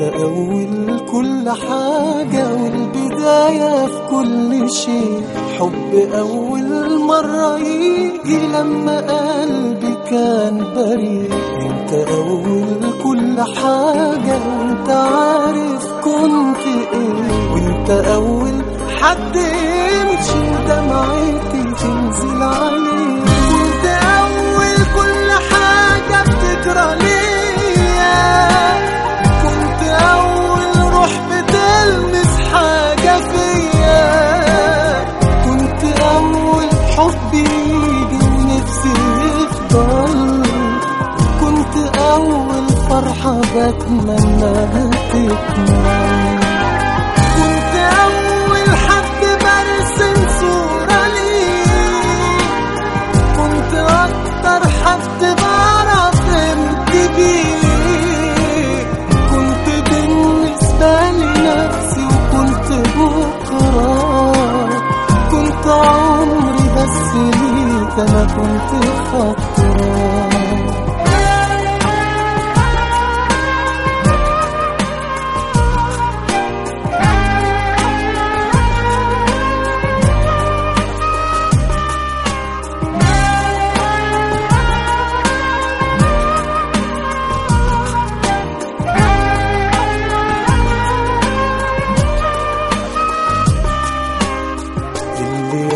أول كل حاجة والبداية في كل شيء. حب أول مرة يجي لما قلبي كان بريء. أنت أول كل حاجة وأنت عارف كنت إيه. وأنت أول حد يمشي ودمعتي بتمناها تكمل كنت أول حد برسم صورة ليك كنت أكتر حد بعرف بيك كنت بالنسبة لي نفسي وكنت بكرة كنت عمري بس ليك أنا كنت فترة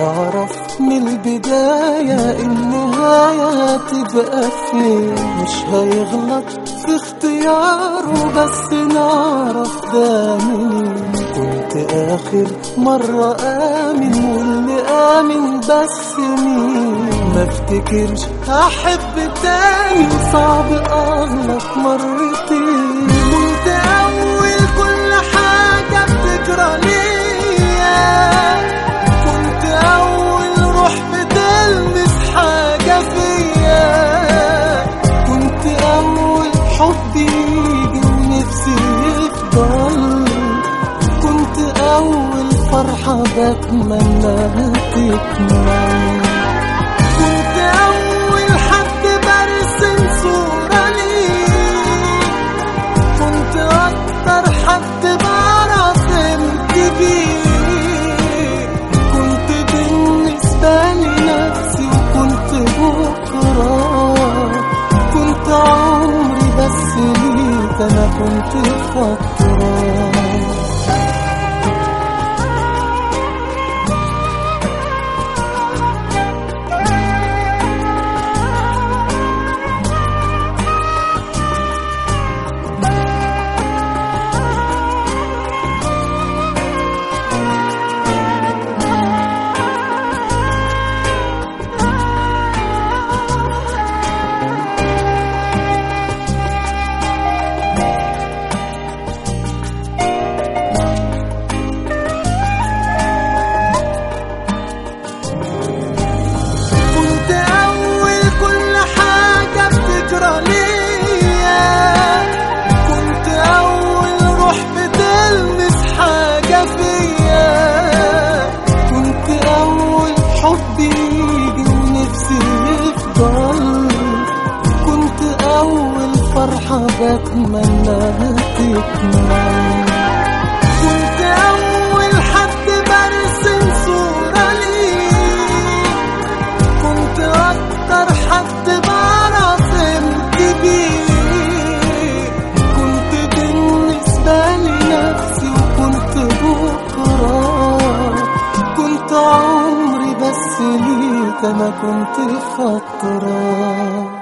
يعرف من البداية النهاية تبقى فين مش هيغلط في اختياره بس نعرف ده منين. كنت آخر مرة آمن واللي آمن بس مين؟ ما افتكرش أحب تاني صعب أغلط مرتين. فرحة بتمناها تكمل كنت أول حد برسم صورة ليك كنت أكتر حد بعرف بيك كنت بالنسبة لي نفسي وكنت بكرة. كنت عمري بس ليك أنا كنت فترة بتمناها تكمل كنت أول حد برسم صورة ليك كنت أكتر حد بعرف بيك كنت بالنسبة لي نفسي وكنت بكرة. كنت عمري بس ليك أنا كنت فترة